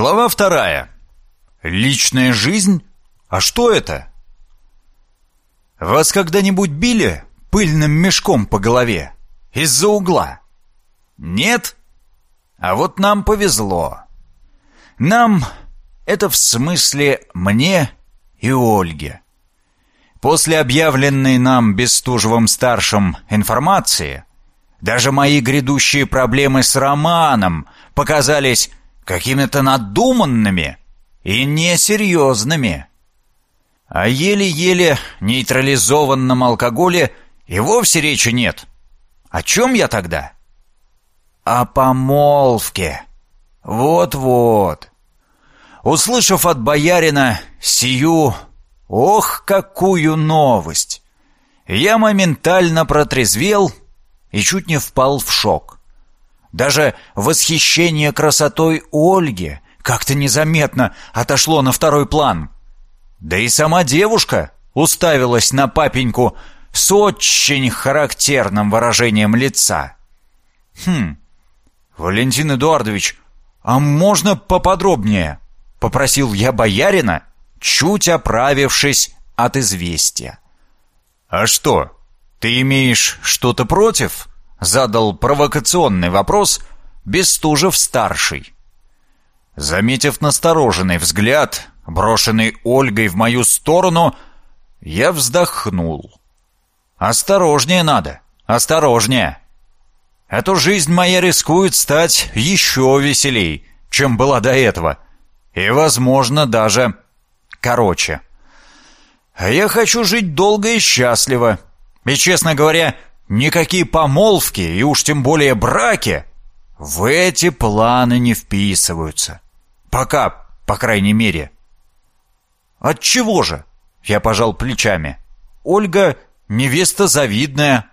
Глава вторая. Личная жизнь? А что это? Вас когда-нибудь били пыльным мешком по голове? Из-за угла? Нет? А вот нам повезло. Нам, это в смысле мне и Ольге. После объявленной нам Бестужевым-старшим информации, даже мои грядущие проблемы с Романом показались какими-то надуманными и несерьезными. О еле-еле нейтрализованном алкоголе и вовсе речи нет. О чем я тогда? О помолвке. Вот-вот. Услышав от боярина сию, ох, какую новость! Я моментально протрезвел и чуть не впал в шок. Даже восхищение красотой Ольги как-то незаметно отошло на второй план. Да и сама девушка уставилась на папеньку с очень характерным выражением лица. «Хм, Валентин Эдуардович, а можно поподробнее?» — попросил я боярина, чуть оправившись от известия. «А что, ты имеешь что-то против?» Задал провокационный вопрос Бестужев-старший. Заметив настороженный взгляд, брошенный Ольгой в мою сторону, я вздохнул. «Осторожнее надо, осторожнее. То жизнь моя рискует стать еще веселей, чем была до этого, и, возможно, даже короче. Я хочу жить долго и счастливо, и, честно говоря, Никакие помолвки и уж тем более браки в эти планы не вписываются. Пока, по крайней мере. От чего же? Я пожал плечами. Ольга невеста завидная.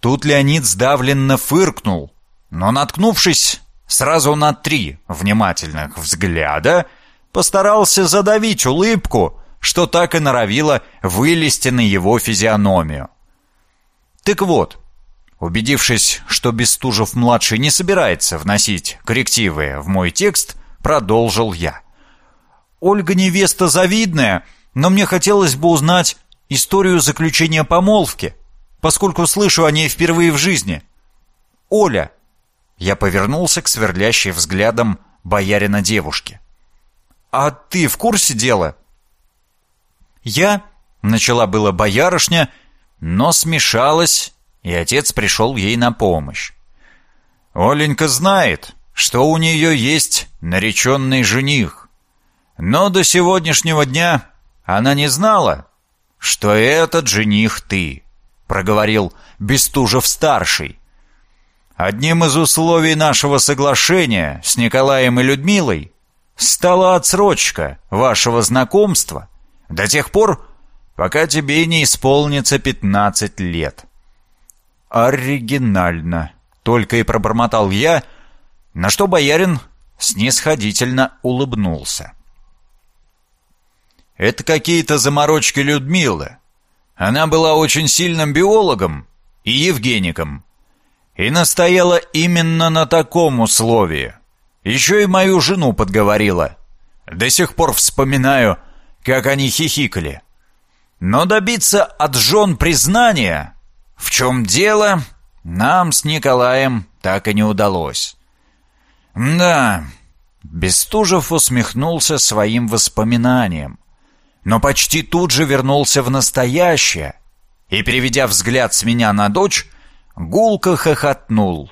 Тут Леонид сдавленно фыркнул, но, наткнувшись сразу на три внимательных взгляда, постарался задавить улыбку, что так и норовило вылезти на его физиономию. Так вот, убедившись, что Бестужев-младший не собирается вносить коррективы в мой текст, продолжил я. Ольга невеста завидная, но мне хотелось бы узнать историю заключения помолвки, поскольку слышу о ней впервые в жизни. Оля. Я повернулся к сверлящей взглядом боярина девушки. А ты в курсе дела? Я начала было боярышня, но смешалась, и отец пришел ей на помощь. Оленька знает, что у нее есть нареченный жених, но до сегодняшнего дня она не знала, что этот жених ты, проговорил Бестужев-старший. Одним из условий нашего соглашения с Николаем и Людмилой стала отсрочка вашего знакомства до тех пор, пока тебе не исполнится пятнадцать лет». «Оригинально», — только и пробормотал я, на что боярин снисходительно улыбнулся. «Это какие-то заморочки Людмилы. Она была очень сильным биологом и евгеником, и настояла именно на таком условии. Еще и мою жену подговорила. До сих пор вспоминаю, как они хихикали. Но добиться от жен признания, в чем дело, нам с Николаем так и не удалось. Да, Бестужев усмехнулся своим воспоминанием, но почти тут же вернулся в настоящее и, переведя взгляд с меня на дочь, гулко хохотнул.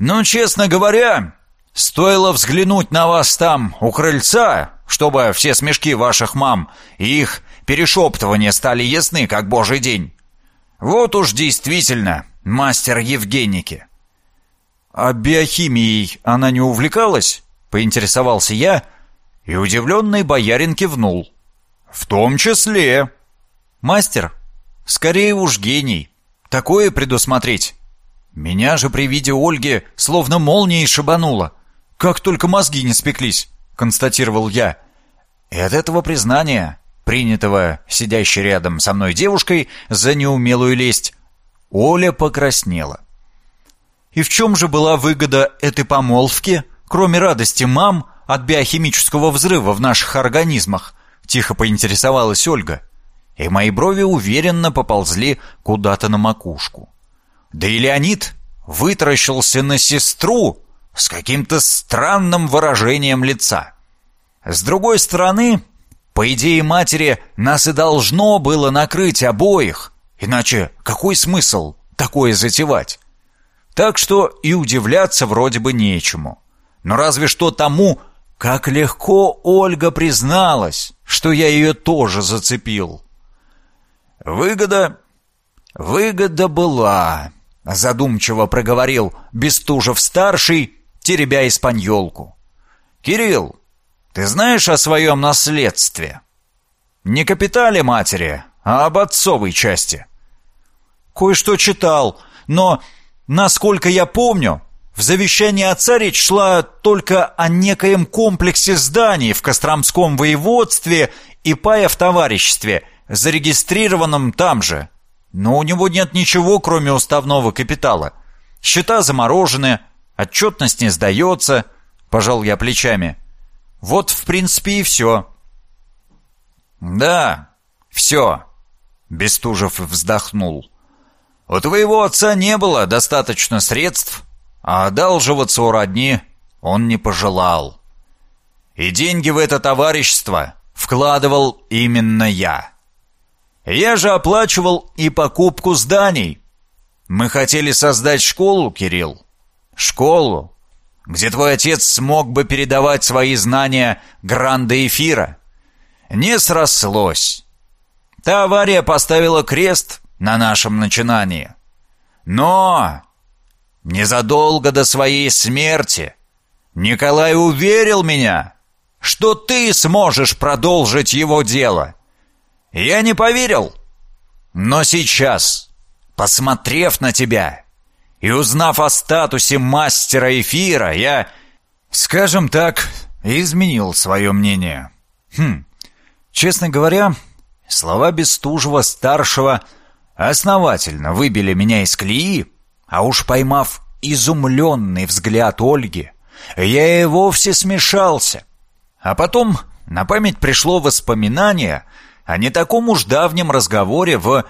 «Ну, честно говоря, стоило взглянуть на вас там, у крыльца, чтобы все смешки ваших мам и их перешептывания стали ясны, как божий день. Вот уж действительно мастер Евгеники. А биохимией она не увлекалась? Поинтересовался я, и удивленный боярин кивнул. В том числе. Мастер, скорее уж гений. Такое предусмотреть. Меня же при виде Ольги словно молнией шибануло. Как только мозги не спеклись, констатировал я. И от этого признания принятого сидящей рядом со мной девушкой за неумелую лесть, Оля покраснела. «И в чем же была выгода этой помолвки?» кроме радости мам от биохимического взрыва в наших организмах?» Тихо поинтересовалась Ольга. И мои брови уверенно поползли куда-то на макушку. Да и Леонид вытаращился на сестру с каким-то странным выражением лица. С другой стороны, по идее матери, нас и должно было накрыть обоих, иначе какой смысл такое затевать? Так что и удивляться вроде бы нечему. Но разве что тому, как легко Ольга призналась, что я ее тоже зацепил. Выгода... Выгода была, задумчиво проговорил Бестужев-старший, теребя испаньолку. «Кирилл, ты знаешь о своем наследстве? Не капитале матери, а об отцовой части». «Кое-что читал, но, насколько я помню, в завещании отца речь шла только о некоем комплексе зданий в Костромском воеводстве и пая в товариществе, зарегистрированном там же. Но у него нет ничего, кроме уставного капитала. Счета заморожены, отчетность не сдается, пожал я плечами. Вот, в принципе, и все. Да, все. Бестужев вздохнул. У твоего отца не было достаточно средств, а одалживаться у родни он не пожелал. И деньги в это товарищество вкладывал именно я. Я же оплачивал и покупку зданий. Мы хотели создать школу, Кирилл. Школу, где твой отец смог бы передавать свои знания Гранда Эфира. Не срослось. Та авария поставила крест на нашем начинании. Но Незадолго до своей смерти Николай уверил меня, что ты сможешь продолжить его дело. Я не поверил. Но сейчас, посмотрев на тебя и узнав о статусе мастера эфира, я, скажем так, изменил свое мнение. Хм, честно говоря, слова Бестужева-старшего основательно выбили меня из колеи, а уж поймав изумленный взгляд Ольги, я и вовсе смешался. А потом на память пришло воспоминание о не таком уж давнем разговоре в,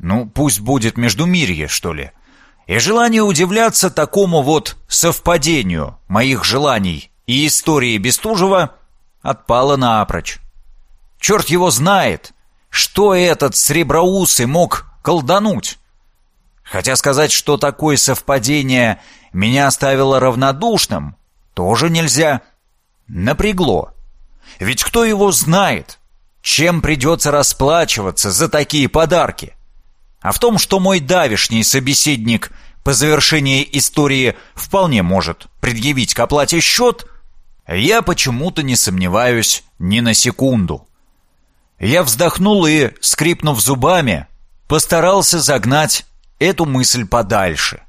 ну, пусть будет междумирье, что ли, и желание удивляться такому вот совпадению моих желаний и истории Бестужева отпало напрочь. Черт его знает, что этот среброусый мог колдануть. Хотя сказать, что такое совпадение меня оставило равнодушным, тоже нельзя. Напрягло. Ведь кто его знает, чем придется расплачиваться за такие подарки? А в том, что мой давишний собеседник по завершении истории вполне может предъявить к оплате счет, я почему-то не сомневаюсь ни на секунду. Я вздохнул и, скрипнув зубами, постарался загнать эту мысль подальше.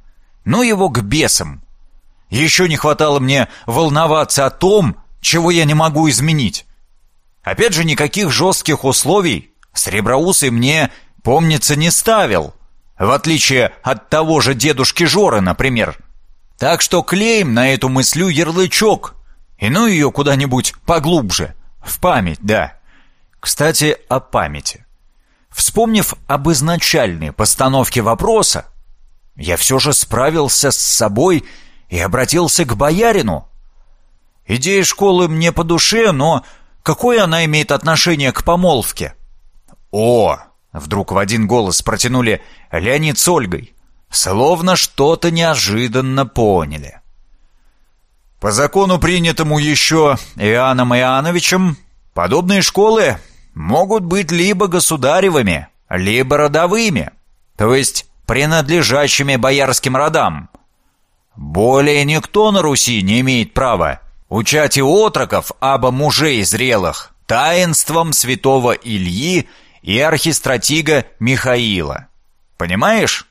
Ну его к бесам. Еще не хватало мне волноваться о том, чего я не могу изменить. Опять же, никаких жестких условий Среброусый мне, помнится, не ставил, в отличие от того же дедушки Жоры, например. Так что клеим на эту мыслю ярлычок, и ну ее куда-нибудь поглубже, в память, да. Кстати, о памяти. Вспомнив об изначальной постановке вопроса, я все же справился с собой и обратился к боярину. Идея школы мне по душе, но какое она имеет отношение к помолвке? О! Вдруг в один голос протянули Леонид с Ольгой. Словно что-то неожиданно поняли. По закону, принятому еще Иоанном Иоанновичем, подобные школы могут быть либо государевыми, либо родовыми, то есть принадлежащими боярским родам. Более никто на Руси не имеет права учать и отроков, аба мужей зрелых, таинством святого Ильи и архистратига Михаила. Понимаешь?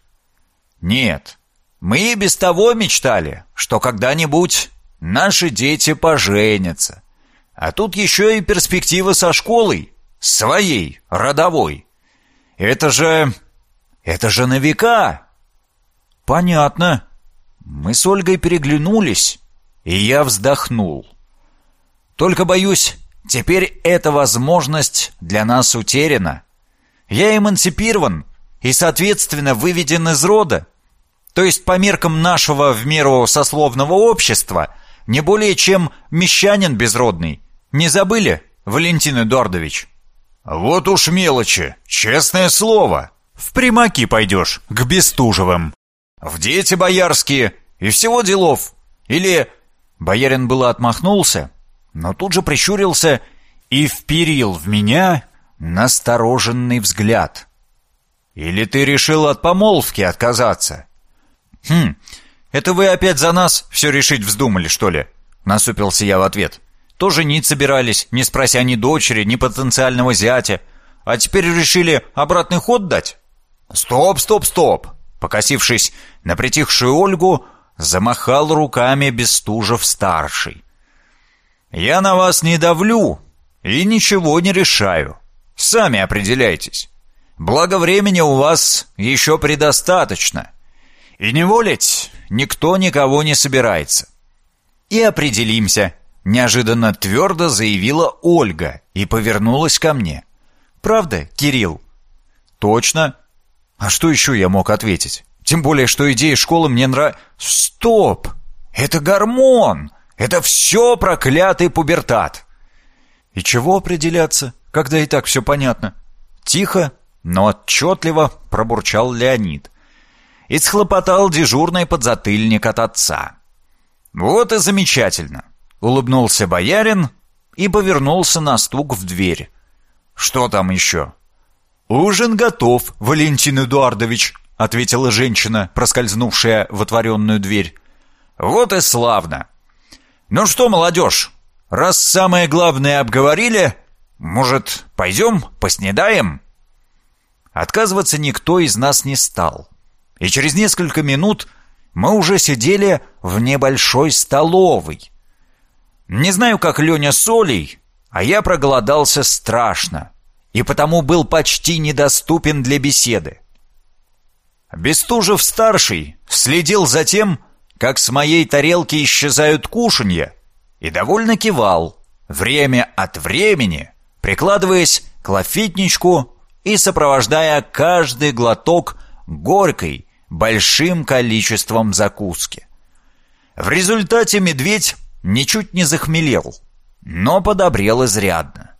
Нет. Мы и без того мечтали, что когда-нибудь наши дети поженятся. А тут еще и перспектива со школой. Своей, родовой. Это же... это же на века. Понятно. Мы с Ольгой переглянулись. и я вздохнул. Только боюсь, теперь эта возможность для нас утеряна. Я эмансипирован и, соответственно, выведен из рода. То есть по меркам нашего в меру сословного общества не более чем мещанин безродный. Не забыли, Валентин Эдуардович? Вот уж мелочи, честное слово. В примаки пойдешь, к Бестужевым. В дети боярские и всего делов. Или... Боярин было отмахнулся, но тут же прищурился и вперил в меня настороженный взгляд. «Или ты решил от помолвки отказаться?» «Хм, это вы опять за нас все решить вздумали, что ли?» Насупился я в ответ. «То женить собирались, не спрося ни дочери, ни потенциального зятя. А теперь решили обратный ход дать?» «Стоп, стоп, стоп!» Покосившись на притихшую Ольгу, замахал руками Бестужев-старший. «Я на вас не давлю и ничего не решаю. Сами определяйтесь. Благо времени у вас еще предостаточно. И не волить никто никого не собирается. И определимся, неожиданно твердо заявила Ольга и повернулась ко мне. Правда, Кирилл? Точно. А что еще я мог ответить? Тем более, что идея школы мне нрав... Стоп! Это гормон! Это все проклятый пубертат! И чего определяться, когда и так все понятно? Тихо, но отчетливо пробурчал Леонид. И схлопотал дежурный подзатыльник от отца. «Вот и замечательно!» — улыбнулся боярин и повернулся на стук в дверь. «Что там еще?» «Ужин готов, Валентин Эдуардович», — ответила женщина, проскользнувшая в отворенную дверь. «Вот и славно! Ну что, молодежь, раз самое главное обговорили, может, пойдем поснедаем?» Отказываться никто из нас не стал. И через несколько минут мы уже сидели в небольшой столовой. Не знаю, как Леня с Олей, а я проголодался страшно и потому был почти недоступен для беседы. Бестужев-старший следил за тем, как с моей тарелки исчезают кушанья, и довольно кивал, время от времени, прикладываясь к лафитничку и сопровождая каждый глоток горькой, большим количеством закуски. В результате медведь ничуть не захмелел, но подобрел изрядно.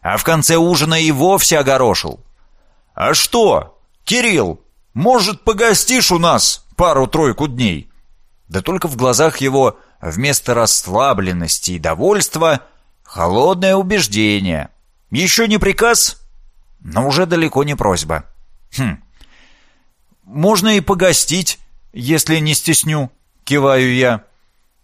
А в конце ужина и вовсе огорошил. «А что, Кирилл, может, погостишь у нас пару-тройку дней?» Да только в глазах его вместо расслабленности и довольства холодное убеждение. Еще не приказ, но уже далеко не просьба. Хм. Можно и погостить, если не стесню, киваю я.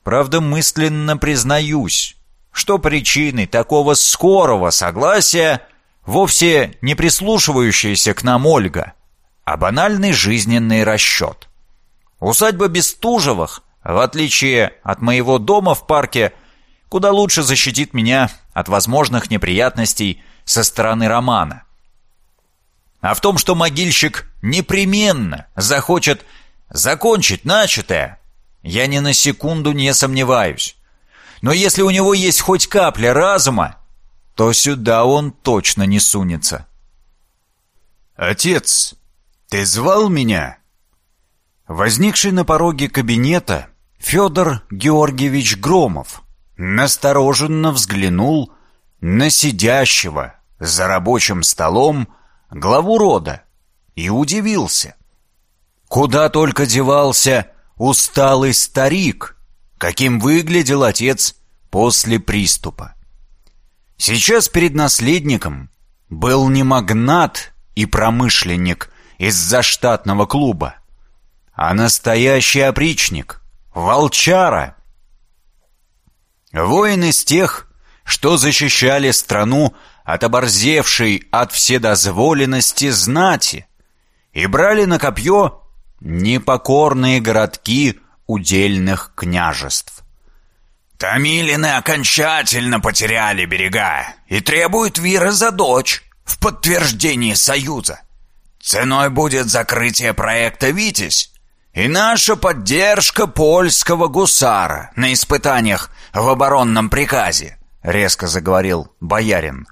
Правда, мысленно признаюсь, что причиной такого скорого согласия вовсе не прислушивающаяся к нам Ольга, а банальный жизненный расчет. Усадьба Бестужевых, в отличие от моего дома в парке, куда лучше защитит меня от возможных неприятностей со стороны Романа а в том, что могильщик непременно захочет закончить начатое, я ни на секунду не сомневаюсь. Но если у него есть хоть капля разума, то сюда он точно не сунется. «Отец, ты звал меня?» Возникший на пороге кабинета Федор Георгиевич Громов настороженно взглянул на сидящего за рабочим столом главу рода, и удивился. Куда только девался усталый старик, каким выглядел отец после приступа. Сейчас перед наследником был не магнат и промышленник из заштатного клуба, а настоящий опричник, волчара. Воин из тех, что защищали страну от оборзевшей от вседозволенности знати и брали на копье непокорные городки удельных княжеств. Томилины окончательно потеряли берега и требуют вира за дочь в подтверждении союза. Ценой будет закрытие проекта «Витязь». И наша поддержка польского гусара на испытаниях в оборонном приказе», — резко заговорил боярин.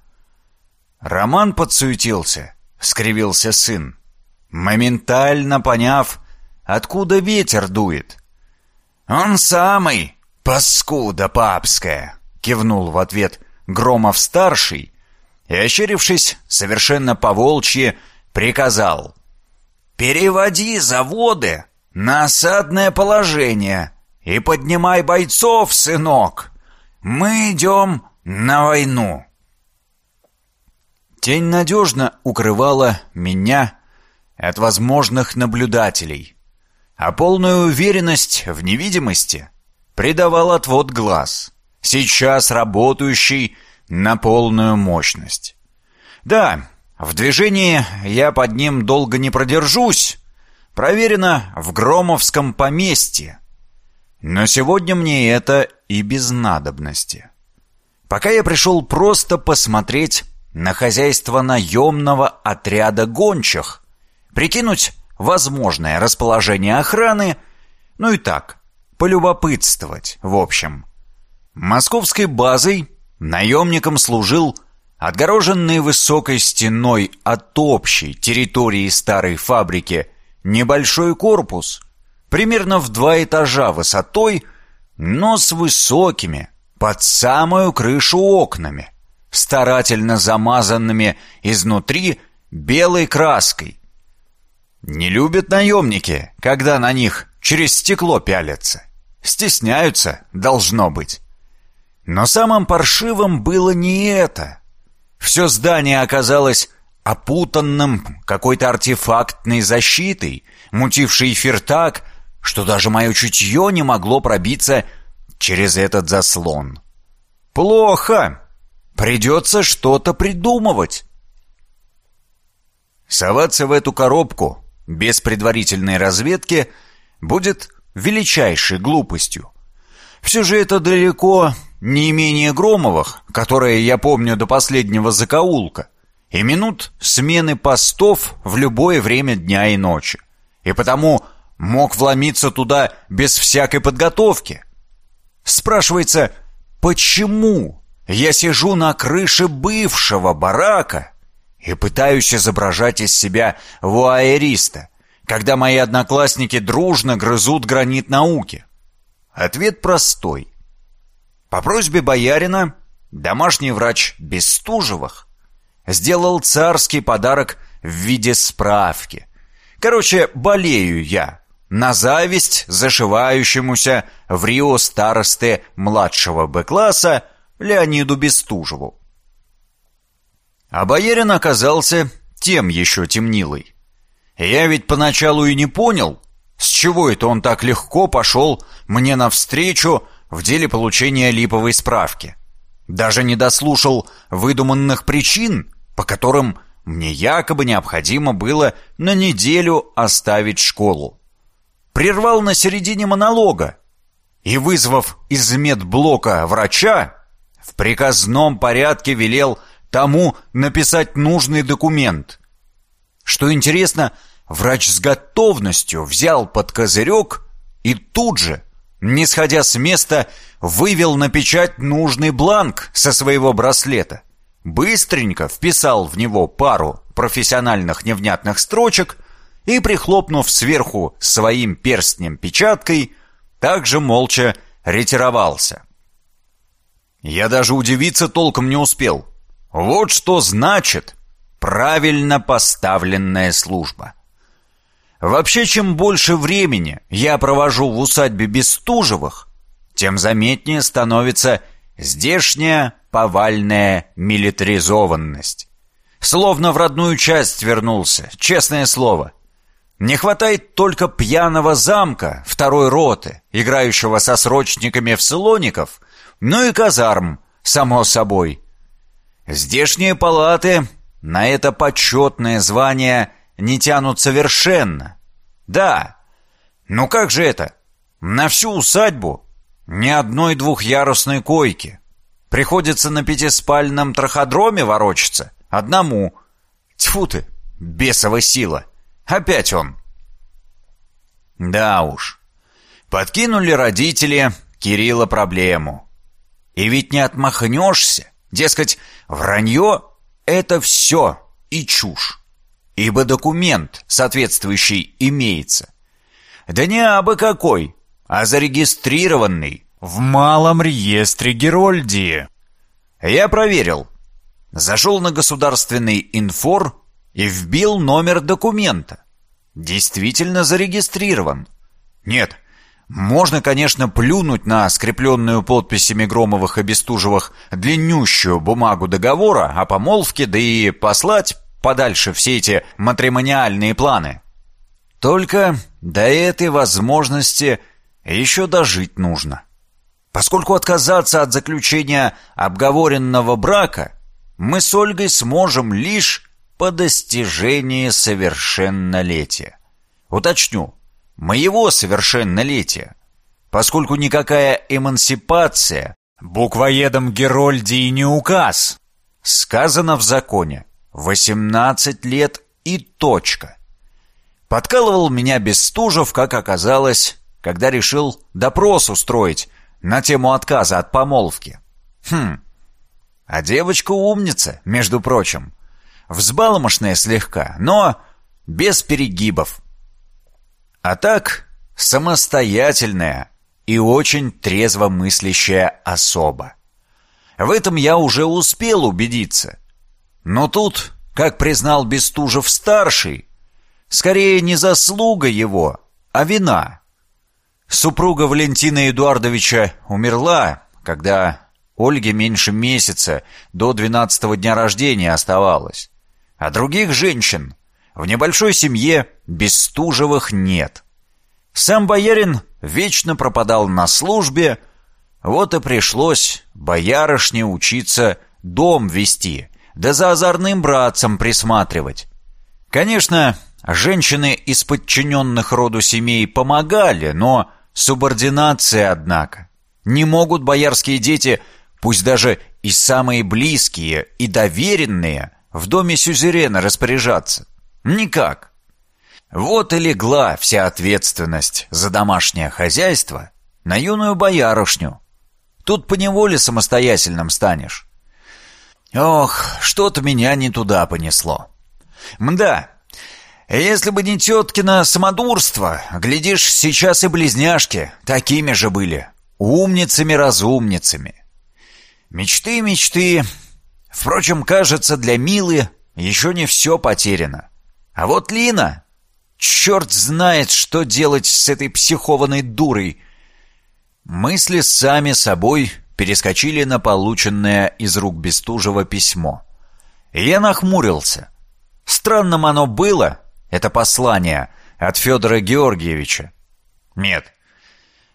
Роман подсуетился, скривился сын, моментально поняв, откуда ветер дует. «Он самый, паскуда папская!» — кивнул в ответ Громов-старший и, ощерившись совершенно по-волчьи, приказал. «Переводи заводы на осадное положение и поднимай бойцов, сынок. Мы идем на войну». Тень надежно укрывала меня от возможных наблюдателей, а полную уверенность в невидимости придавал отвод глаз, сейчас работающий на полную мощность. Да, в движении я под ним долго не продержусь, проверено в Громовском поместье. Но сегодня мне это и без надобности. Пока я пришел просто посмотреть на хозяйство наемного отряда гончих, прикинуть возможное расположение охраны, ну и так, полюбопытствовать, в общем. Московской базой наемником служил отгороженный высокой стеной от общей территории старой фабрики небольшой корпус, примерно в два этажа высотой, но с высокими, под самую крышу окнами – старательно замазанными изнутри белой краской. Не любят наемники, когда на них через стекло пялятся. Стесняются, должно быть. Но самым паршивым было не это. Все здание оказалось опутанным какой-то артефактной защитой, мутившей эфир так, что даже мое чутье не могло пробиться через этот заслон. Плохо. Придется что-то придумывать. Соваться в эту коробку без предварительной разведки будет величайшей глупостью. Все же это далеко не менее Громовых, которые я помню до последнего закоулка, и минут смены постов в любое время дня и ночи. И потому мог вломиться туда без всякой подготовки. Спрашивается, почему я сижу на крыше бывшего барака и пытаюсь изображать из себя вуайериста, когда мои одноклассники дружно грызут гранит науки. Ответ простой. По просьбе боярина домашний врач Бестужевых сделал царский подарок в виде справки. Короче, болею я на зависть зашивающемуся в Рио старосты младшего Б-класса Леониду Бестужеву. А боярин оказался тем еще темнилой. Я ведь поначалу и не понял, с чего это он так легко пошел мне навстречу в деле получения липовой справки. Даже не дослушал выдуманных причин, по которым мне якобы необходимо было на неделю оставить школу. Прервал на середине монолога и, вызвав из медблока врача, в приказном порядке велел тому написать нужный документ. Что интересно, врач с готовностью взял под козырек и тут же, не сходя с места, вывел на печать нужный бланк со своего браслета. Быстренько вписал в него пару профессиональных невнятных строчек и, прихлопнув сверху своим перстнем печаткой, также молча ретировался. Я даже удивиться толком не успел. Вот что значит правильно поставленная служба. Вообще, чем больше времени я провожу в усадьбе Бестужевых, тем заметнее становится здешняя повальная милитаризованность. Словно в родную часть вернулся, честное слово. Не хватает только пьяного замка второй роты, играющего со срочниками в Слоников, ну и казарм, само собой. Здешние палаты на это почетное звание не тянут совершенно. Да, ну как же это? На всю усадьбу ни одной двухъярусной койки. Приходится на пятиспальном траходроме ворочаться. Одному. Тьфу ты, бесова сила. Опять он. Да уж. Подкинули родители Кирилла проблему. И ведь не отмахнешься. Дескать, вранье — это все и чушь. Ибо документ соответствующий имеется. Да не абы какой, а зарегистрированный в малом реестре Герольдии. Я проверил. Зашел на государственный инфор и вбил номер документа. Действительно зарегистрирован. Нет, можно, конечно, плюнуть на скрепленную подписями Громовых и Бестужевых длиннющую бумагу договора о помолвке, да и послать подальше все эти матримониальные планы. Только до этой возможности еще дожить нужно. Поскольку отказаться от заключения обговоренного брака мы с Ольгой сможем лишь по достижении совершеннолетия. Уточню, моего совершеннолетия, поскольку никакая эмансипация буквоедом Герольдии не указ. Сказано в законе 18 лет и точка. Подкалывал меня Бестужев, как оказалось, когда решил допрос устроить на тему отказа от помолвки. Хм, а девочка умница, между прочим. Взбаломошная слегка, но без перегибов. А так, самостоятельная и очень трезво мыслящая особа. В этом я уже успел убедиться. Но тут, как признал Бестужев-старший, скорее не заслуга его, а вина. Супруга Валентина Эдуардовича умерла, когда Ольге меньше месяца до двенадцатого дня рождения оставалось. А других женщин в небольшой семье Бестужевых нет. Сам боярин вечно пропадал на службе, вот и пришлось боярышне учиться дом вести, да за озорным братцем присматривать. Конечно, женщины из подчиненных роду семей помогали, но субординация, однако. Не могут боярские дети, пусть даже и самые близкие и доверенные, в доме сюзерена распоряжаться? Никак. Вот и легла вся ответственность за домашнее хозяйство на юную боярышню. Тут поневоле самостоятельным станешь. Ох, что-то меня не туда понесло. Мда, если бы не теткино самодурство, глядишь, сейчас и близняшки такими же были. Умницами-разумницами. Мечты, мечты, Впрочем, кажется, для Милы еще не все потеряно. А вот Лина... Черт знает, что делать с этой психованной дурой. Мысли сами собой перескочили на полученное из рук Бестужева письмо. я нахмурился. Странным оно было, это послание от Федора Георгиевича. Нет.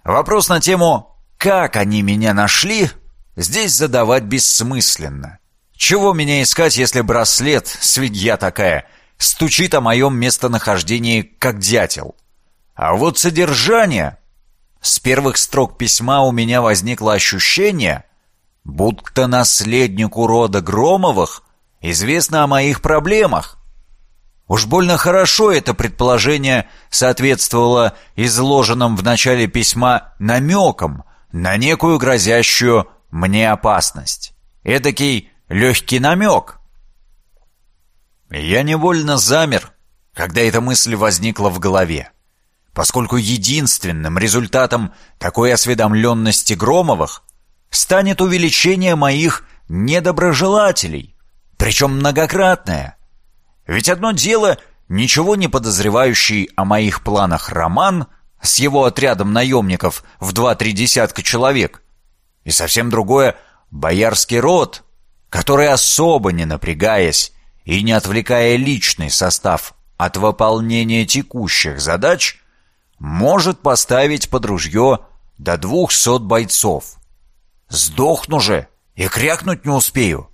Вопрос на тему «Как они меня нашли?» здесь задавать бессмысленно. Чего меня искать, если браслет, свинья такая, стучит о моем местонахождении, как дятел? А вот содержание... С первых строк письма у меня возникло ощущение, будто наследнику рода Громовых известно о моих проблемах. Уж больно хорошо это предположение соответствовало изложенным в начале письма намекам на некую грозящую мне опасность. Эдакий легкий намек. Я невольно замер, когда эта мысль возникла в голове, поскольку единственным результатом такой осведомленности Громовых станет увеличение моих недоброжелателей, причем многократное. Ведь одно дело ничего не подозревающий о моих планах Роман с его отрядом наемников в два-три десятка человек, и совсем другое — боярский род, который, особо не напрягаясь и не отвлекая личный состав от выполнения текущих задач, может поставить под ружье до двухсот бойцов. Сдохну же и крякнуть не успею.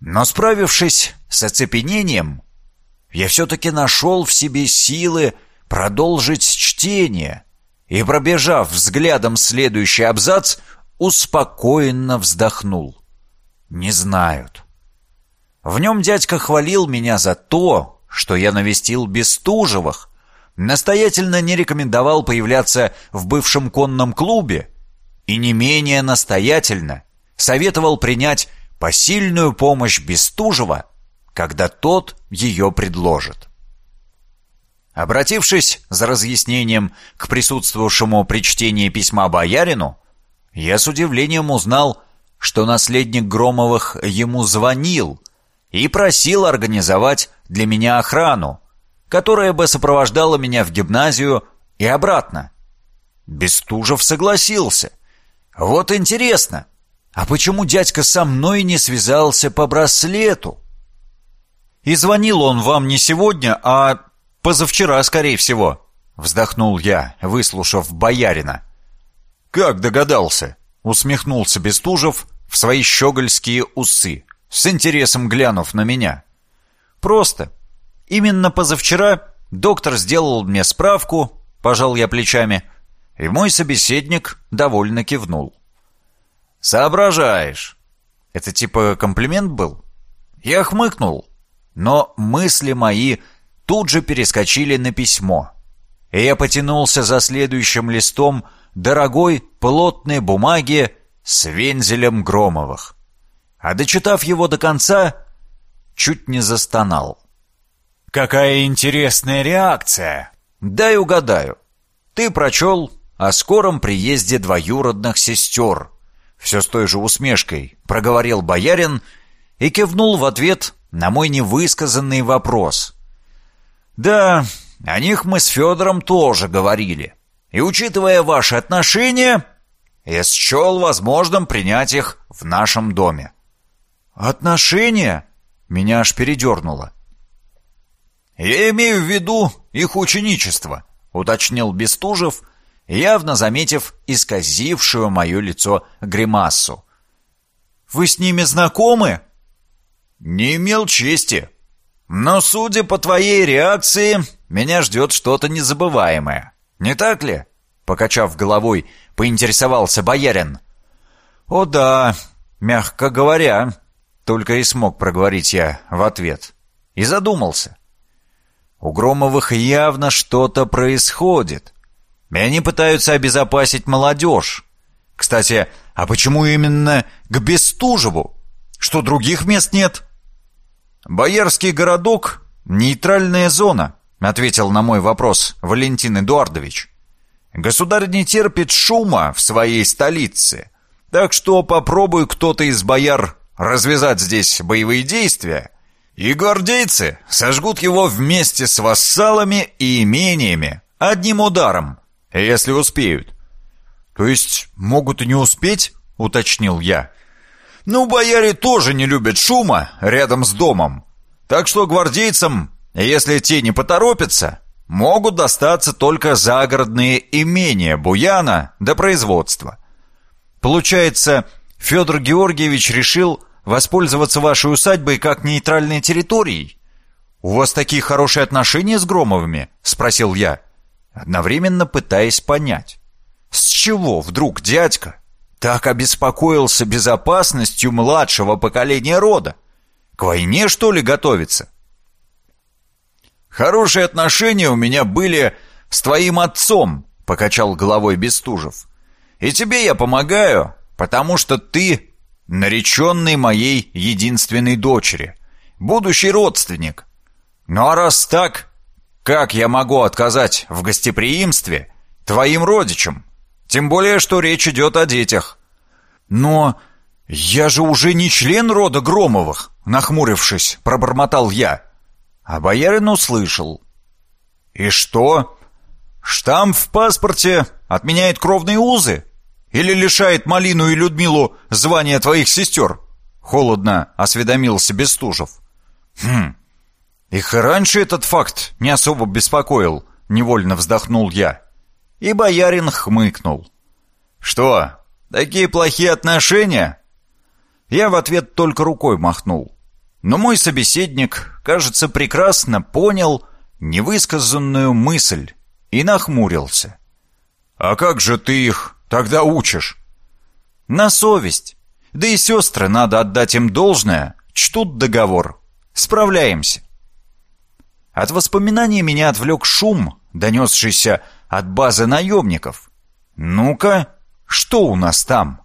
Но справившись с оцепенением, я все-таки нашел в себе силы продолжить чтение и, пробежав взглядом следующий абзац, успокоенно вздохнул не знают. В нем дядька хвалил меня за то, что я навестил Бестужевых, настоятельно не рекомендовал появляться в бывшем конном клубе и не менее настоятельно советовал принять посильную помощь Бестужева, когда тот ее предложит. Обратившись за разъяснением к присутствовавшему при чтении письма боярину, я с удивлением узнал, что наследник Громовых ему звонил и просил организовать для меня охрану, которая бы сопровождала меня в гимназию и обратно. Бестужев согласился. Вот интересно, а почему дядька со мной не связался по браслету? И звонил он вам не сегодня, а позавчера, скорее всего, вздохнул я, выслушав боярина. Как догадался? Усмехнулся Бестужев в свои щегольские усы с интересом глянув на меня. «Просто. Именно позавчера доктор сделал мне справку, пожал я плечами, и мой собеседник довольно кивнул. «Соображаешь. Это типа комплимент был?» Я хмыкнул, но мысли мои тут же перескочили на письмо. И я потянулся за следующим листом дорогой плотной бумаги с вензелем Громовых а дочитав его до конца, чуть не застонал. «Какая интересная реакция!» «Дай угадаю. Ты прочел о скором приезде двоюродных сестер». Все с той же усмешкой проговорил боярин и кивнул в ответ на мой невысказанный вопрос. «Да, о них мы с Федором тоже говорили. И учитывая ваши отношения, я счел возможным принять их в нашем доме. «Отношения?» Меня аж передернуло. «Я имею в виду их ученичество», — уточнил Бестужев, явно заметив исказившую мое лицо гримассу. «Вы с ними знакомы?» «Не имел чести. Но, судя по твоей реакции, меня ждет что-то незабываемое. Не так ли?» Покачав головой, поинтересовался боярин. «О да, мягко говоря», только и смог проговорить я в ответ. И задумался. У Громовых явно что-то происходит. Они пытаются обезопасить молодежь. Кстати, а почему именно к Бестужеву? Что других мест нет? Боярский городок — нейтральная зона, ответил на мой вопрос Валентин Эдуардович. Государь не терпит шума в своей столице, так что попробуй кто-то из бояр развязать здесь боевые действия, и гвардейцы сожгут его вместе с вассалами и имениями одним ударом, если успеют. То есть могут и не успеть, уточнил я. Ну, бояре тоже не любят шума рядом с домом. Так что гвардейцам, если те не поторопятся, могут достаться только загородные имения Буяна до производства. Получается, Федор Георгиевич решил воспользоваться вашей усадьбой как нейтральной территорией? У вас такие хорошие отношения с Громовыми?» — спросил я, одновременно пытаясь понять. «С чего вдруг дядька так обеспокоился безопасностью младшего поколения рода? К войне, что ли, готовится?» «Хорошие отношения у меня были с твоим отцом», — покачал головой Бестужев. «И тебе я помогаю, потому что ты нареченный моей единственной дочери, будущий родственник. Ну а раз так, как я могу отказать в гостеприимстве твоим родичам? Тем более, что речь идет о детях. Но я же уже не член рода Громовых, нахмурившись, пробормотал я. А боярин услышал. И что? Штамп в паспорте отменяет кровные узы? Или лишает Малину и Людмилу звания твоих сестер?» Холодно осведомился Бестужев. «Хм, их и раньше этот факт не особо беспокоил», — невольно вздохнул я. И боярин хмыкнул. «Что, такие плохие отношения?» Я в ответ только рукой махнул. Но мой собеседник, кажется, прекрасно понял невысказанную мысль и нахмурился. «А как же ты их Тогда учишь. На совесть. Да и сестры, надо отдать им должное, чтут договор. Справляемся. От воспоминаний меня отвлек шум, донесшийся от базы наемников. «Ну-ка, что у нас там?»